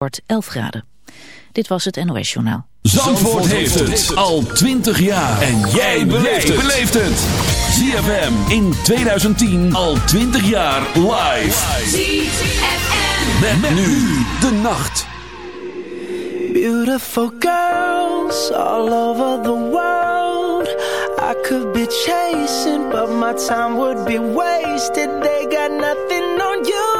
wordt 11 graden. Dit was het NOS Journaal. Zandvoort, heeft het al 20 jaar. En jij beleeft het. ZFM in 2010 al 20 jaar live. ZFM. Met, nu de nacht. Beautiful girls all over the world. I could be chasing, but my time would be wasted. They got nothing on you,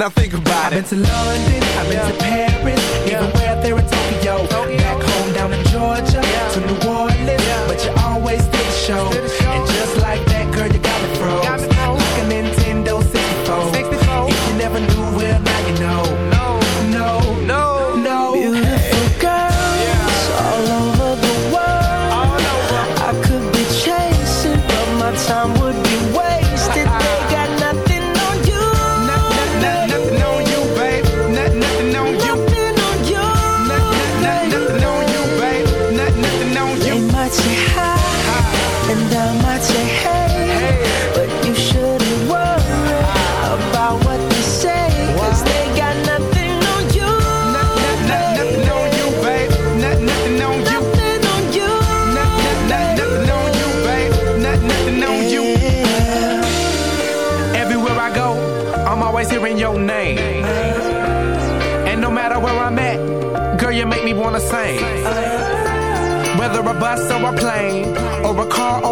Now think about it. I've been to London, I've been to Paris,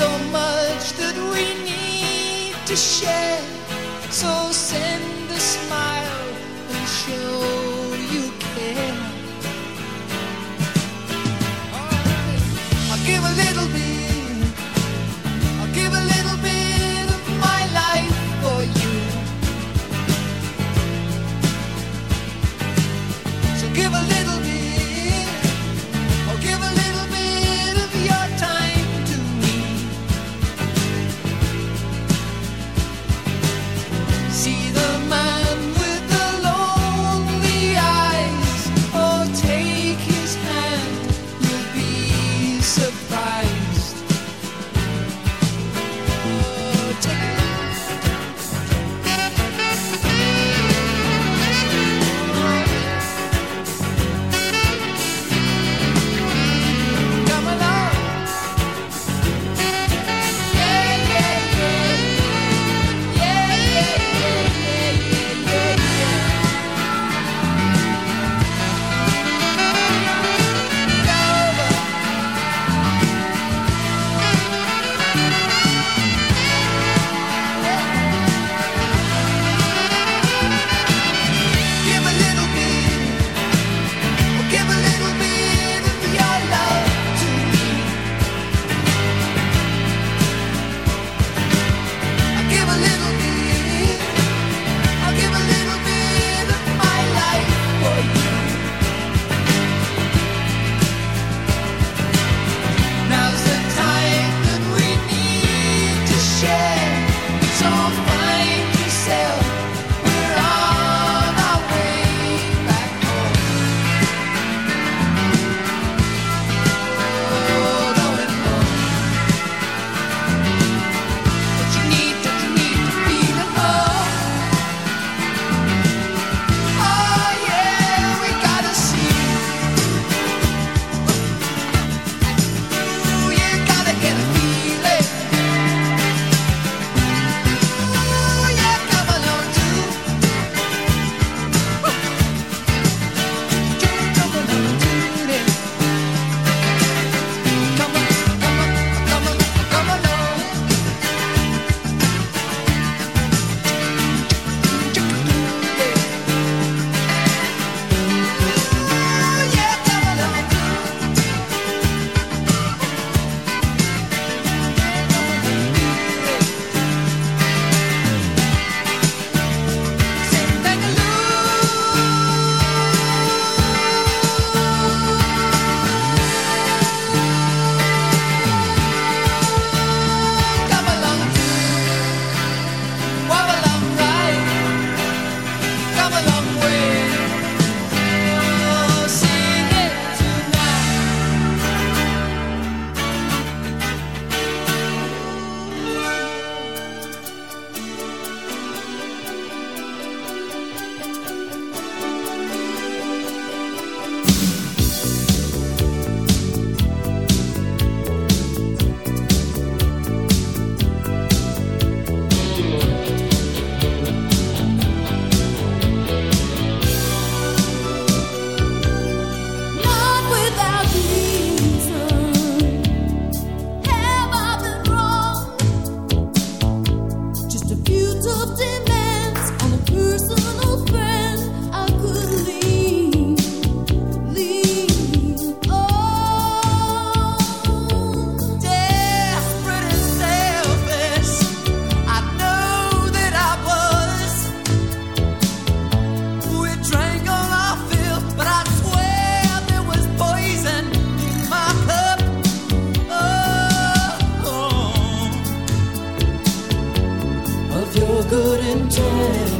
so much that we need to share. So turn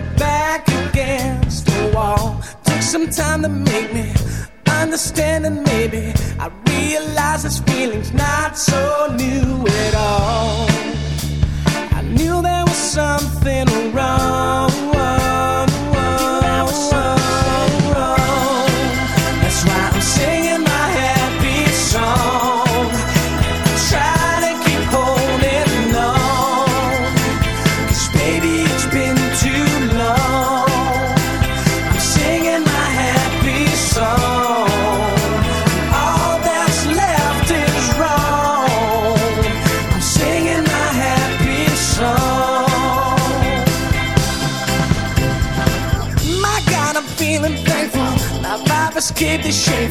my back.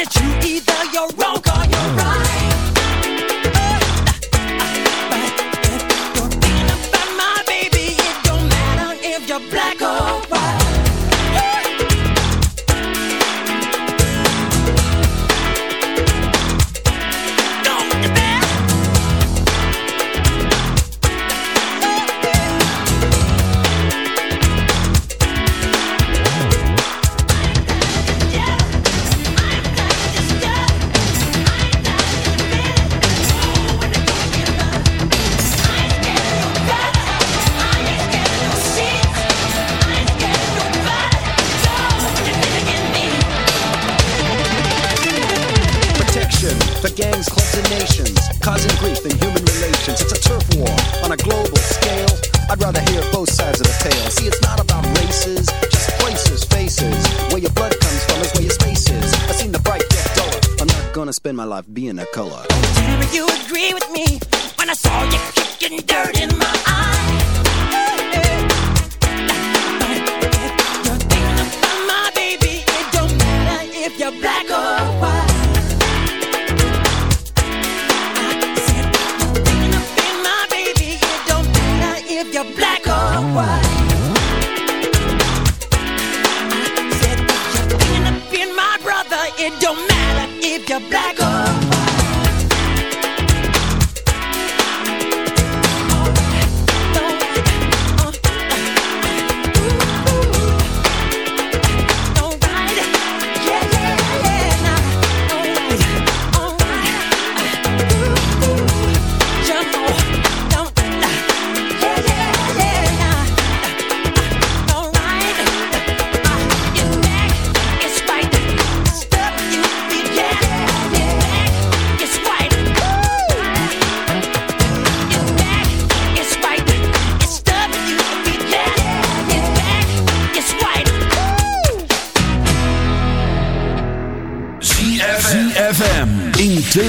It's you either you're right.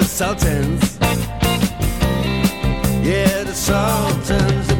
the Sultans, yeah, the Sultans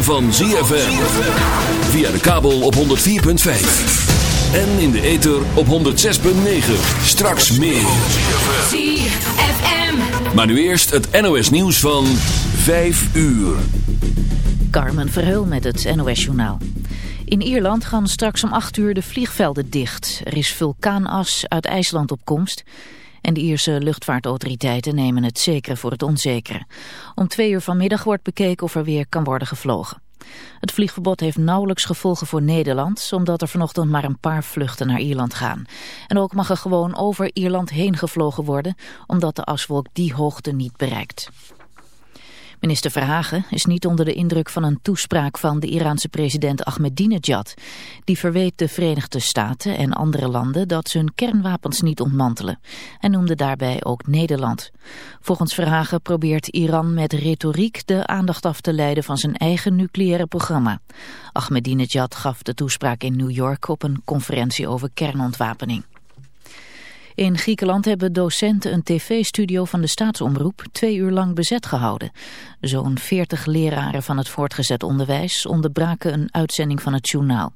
Ritme van ZFM. Via de kabel op 104.5. En in de ether op 106.9. Straks meer. ZFM. Maar nu eerst het NOS nieuws van 5 uur. Carmen Verheul met het NOS-journaal. In Ierland gaan straks om 8 uur de vliegvelden dicht. Er is vulkaanas uit IJsland op komst. En de Ierse luchtvaartautoriteiten nemen het zekere voor het onzekere. Om twee uur vanmiddag wordt bekeken of er weer kan worden gevlogen. Het vliegverbod heeft nauwelijks gevolgen voor Nederland... omdat er vanochtend maar een paar vluchten naar Ierland gaan. En ook mag er gewoon over Ierland heen gevlogen worden... omdat de aswolk die hoogte niet bereikt. Minister Verhagen is niet onder de indruk van een toespraak van de Iraanse president Ahmadinejad. Die verweet de Verenigde Staten en andere landen dat ze hun kernwapens niet ontmantelen. En noemde daarbij ook Nederland. Volgens Verhagen probeert Iran met retoriek de aandacht af te leiden van zijn eigen nucleaire programma. Ahmadinejad gaf de toespraak in New York op een conferentie over kernontwapening. In Griekenland hebben docenten een tv-studio van de staatsomroep twee uur lang bezet gehouden. Zo'n veertig leraren van het voortgezet onderwijs onderbraken een uitzending van het journaal.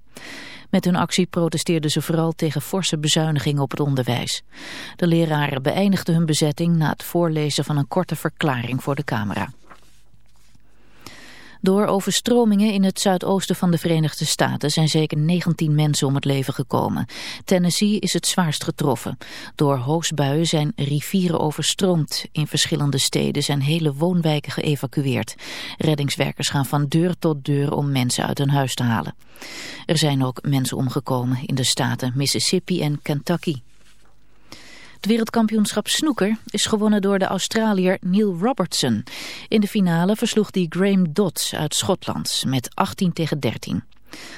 Met hun actie protesteerden ze vooral tegen forse bezuinigingen op het onderwijs. De leraren beëindigden hun bezetting na het voorlezen van een korte verklaring voor de camera. Door overstromingen in het zuidoosten van de Verenigde Staten zijn zeker 19 mensen om het leven gekomen. Tennessee is het zwaarst getroffen. Door hoosbuien zijn rivieren overstroomd. In verschillende steden zijn hele woonwijken geëvacueerd. Reddingswerkers gaan van deur tot deur om mensen uit hun huis te halen. Er zijn ook mensen omgekomen in de staten Mississippi en Kentucky. Het wereldkampioenschap snoeker is gewonnen door de Australiër Neil Robertson. In de finale versloeg hij Graham Dodds uit Schotland met 18 tegen 13.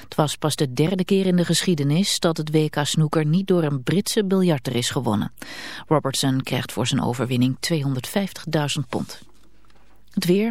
Het was pas de derde keer in de geschiedenis dat het WK snoeker niet door een Britse biljarter is gewonnen. Robertson krijgt voor zijn overwinning 250.000 pond. Het weer...